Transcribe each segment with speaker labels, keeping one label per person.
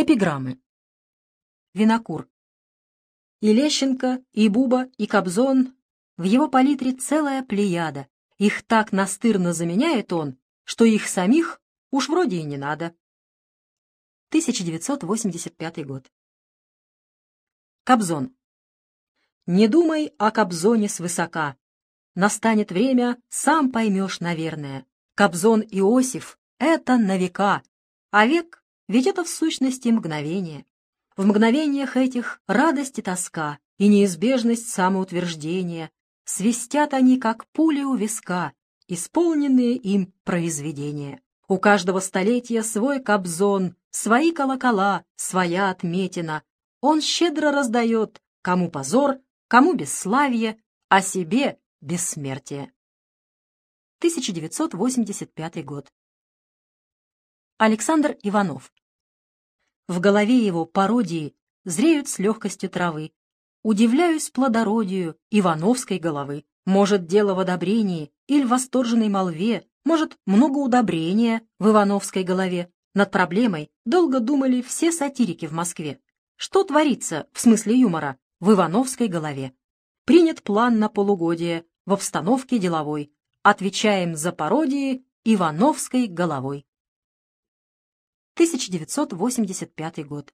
Speaker 1: Эпиграммы. Винокур. И Лещенко, и Буба, и Кобзон. В его палитре целая плеяда. Их так настырно заменяет он, что их самих уж вроде и не надо. 1985 год. Кобзон. Не думай о Кобзоне свысока. Настанет время, сам поймешь, наверное. Кобзон Иосиф — это на века, а век ведь это в сущности мгновение. В мгновениях этих радость и тоска, и неизбежность самоутверждения. Свистят они, как пули у виска, исполненные им произведения. У каждого столетия свой кобзон, свои колокола, своя отметина. Он щедро раздает, кому позор, кому бесславие, а себе бессмертие. 1985 год. Александр Иванов. В голове его пародии зреют с легкостью травы. Удивляюсь плодородию Ивановской головы. Может, дело в одобрении или восторженной молве, может, много удобрения в Ивановской голове. Над проблемой долго думали все сатирики в Москве. Что творится, в смысле юмора, в Ивановской голове? Принят план на полугодие в обстановке деловой. Отвечаем за пародии Ивановской головой. 1985 год.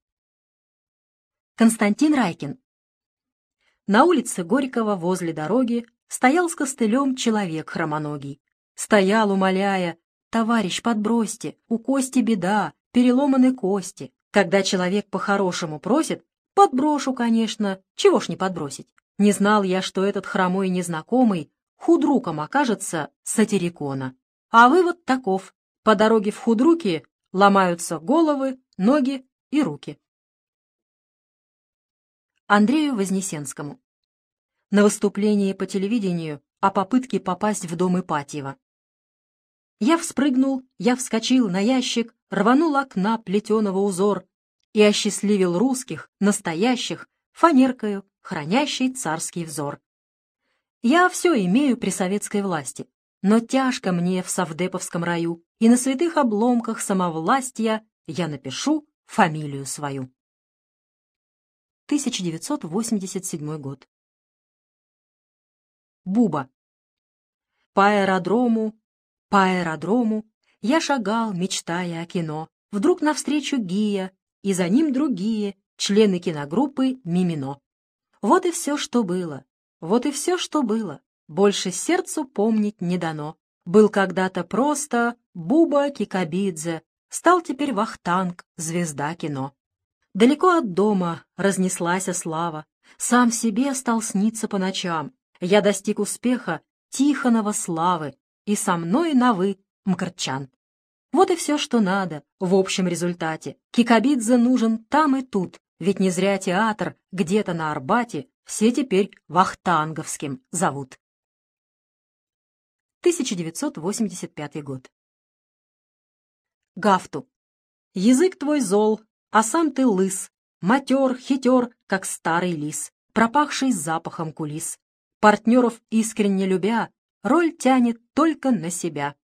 Speaker 1: Константин Райкин. На улице Горького возле дороги стоял с костылем человек хромоногий. Стоял, умоляя, «Товарищ, подбросьте, у Кости беда, переломаны кости». Когда человек по-хорошему просит, подброшу, конечно, чего ж не подбросить. Не знал я, что этот хромой незнакомый худруком окажется сатирикона. А вывод таков. По дороге в худруки ломаются головы, ноги и руки. Андрею Вознесенскому. На выступлении по телевидению о попытке попасть в дом Ипатьева. Я вспрыгнул, я вскочил на ящик, рванул окна плетеного узор и осчастливил русских, настоящих, фанеркою, хранящей царский взор. Я все имею при советской власти, но тяжко мне в совдеповском раю, и на святых обломках самовластия я напишу фамилию свою. 1987 год. Буба. По аэродрому, по аэродрому я шагал, мечтая о кино. Вдруг навстречу Гия, и за ним другие, члены киногруппы «Мимино». Вот и все, что было. Вот и все, что было больше сердцу помнить не дано. Был когда-то просто Буба Кикабидзе, стал теперь Вахтанг, звезда кино. Далеко от дома разнеслась слава, сам себе стал сниться по ночам. Я достиг успеха Тихонова славы, и со мной на «вы» Мкрчан. Вот и все, что надо в общем результате. Кикабидзе нужен там и тут, ведь не зря театр где-то на Арбате все теперь Вахтанговским зовут. 1985 год. Гафту. Язык твой зол, а сам ты лыс, матер, хитер, как старый лис, пропахший запахом кулис. Партнеров искренне любя, роль тянет только на себя.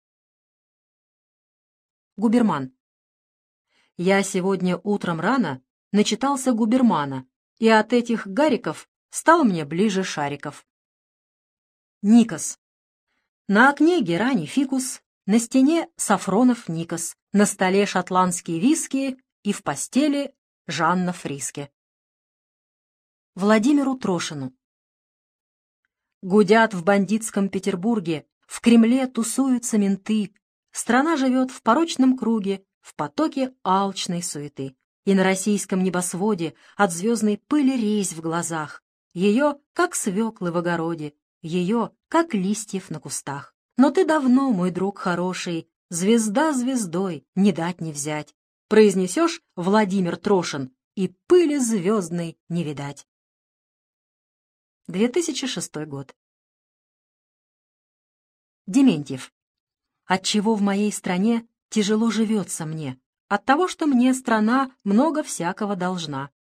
Speaker 1: Губерман. Я сегодня утром рано начитался Губермана, и от этих гариков стал мне ближе шариков. Никос. На окне герани фикус, на стене Сафронов Никос, на столе шотландские виски и в постели Жанна Фриске. Владимиру Трошину. Гудят в бандитском Петербурге, в Кремле тусуются менты, страна живет в порочном круге, в потоке алчной суеты. И на российском небосводе от звездной пыли резь в глазах, ее, как свеклы в огороде, ее, как листьев на кустах. Но ты давно, мой друг хороший, звезда звездой, не дать не взять. Произнесешь Владимир Трошин, и пыли звездной не видать. 2006 год. Дементьев. Отчего в моей стране тяжело живется мне? От того, что мне страна много всякого должна.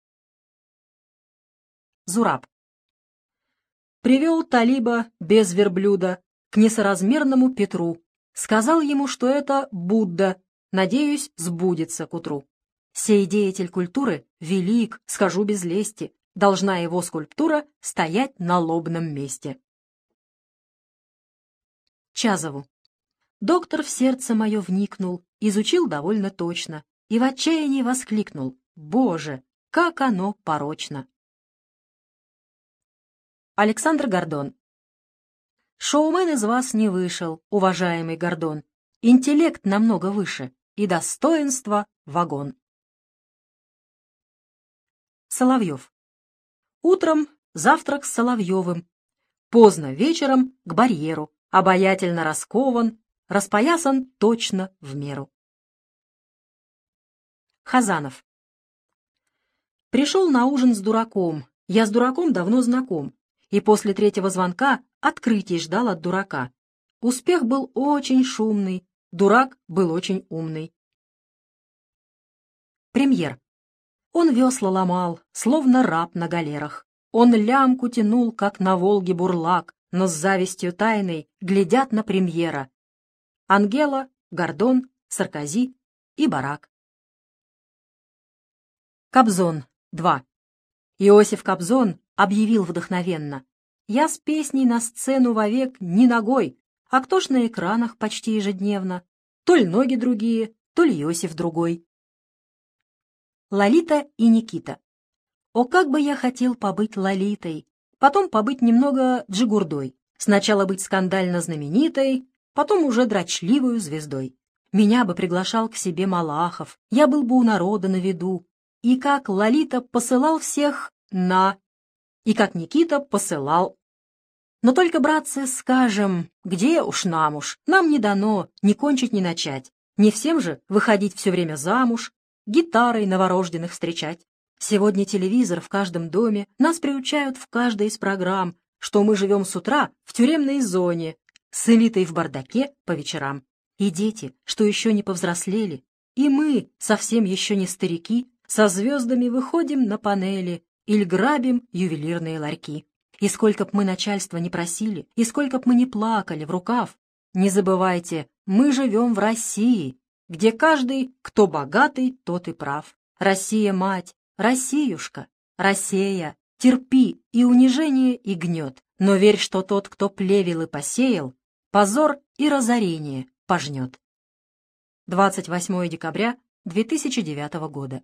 Speaker 1: Зураб привел Талиба без верблюда к несоразмерному Петру, сказал ему, что это Будда, надеюсь, сбудется к утру. Сей деятель культуры велик, скажу без лести, должна его скульптура стоять на лобном месте. Чазову. Доктор в сердце мое вникнул, изучил довольно точно и в отчаянии воскликнул «Боже, как оно порочно!» Александр Гордон. Шоумен из вас не вышел, уважаемый Гордон. Интеллект намного выше, и достоинство — вагон. Соловьев. Утром завтрак с Соловьевым. Поздно вечером к барьеру, обаятельно раскован, распоясан точно в меру. Хазанов. Пришел на ужин с дураком. Я с дураком давно знаком. И после третьего звонка открытий ждал от дурака. Успех был очень шумный, дурак был очень умный. Премьер. Он весла ломал, словно раб на галерах. Он лямку тянул, как на Волге бурлак, но с завистью тайной глядят на премьера. Ангела, Гордон, Саркози и Барак. Кобзон. 2. Иосиф Кобзон объявил вдохновенно. «Я с песней на сцену вовек не ногой, а кто ж на экранах почти ежедневно? То ли ноги другие, то ли Иосиф другой». Лолита и Никита. О, как бы я хотел побыть Лолитой, потом побыть немного Джигурдой, сначала быть скандально знаменитой, потом уже дрочливую звездой. Меня бы приглашал к себе Малахов, я был бы у народа на виду, и как Лолита посылал всех на, и как Никита посылал. Но только, братцы, скажем, где уж нам уж, нам не дано ни кончить, ни начать. Не всем же выходить все время замуж, гитарой новорожденных встречать. Сегодня телевизор в каждом доме, нас приучают в каждой из программ, что мы живем с утра в тюремной зоне, с элитой в бардаке по вечерам. И дети, что еще не повзрослели, и мы, совсем еще не старики, со звездами выходим на панели или грабим ювелирные ларьки. И сколько б мы начальства не просили, и сколько б мы не плакали в рукав, не забывайте, мы живем в России, где каждый, кто богатый, тот и прав. Россия-мать, Россиюшка, Россия, терпи и унижение, и гнет, но верь, что тот, кто плевел и посеял, позор и разорение пожнет. 28 декабря 2009 года.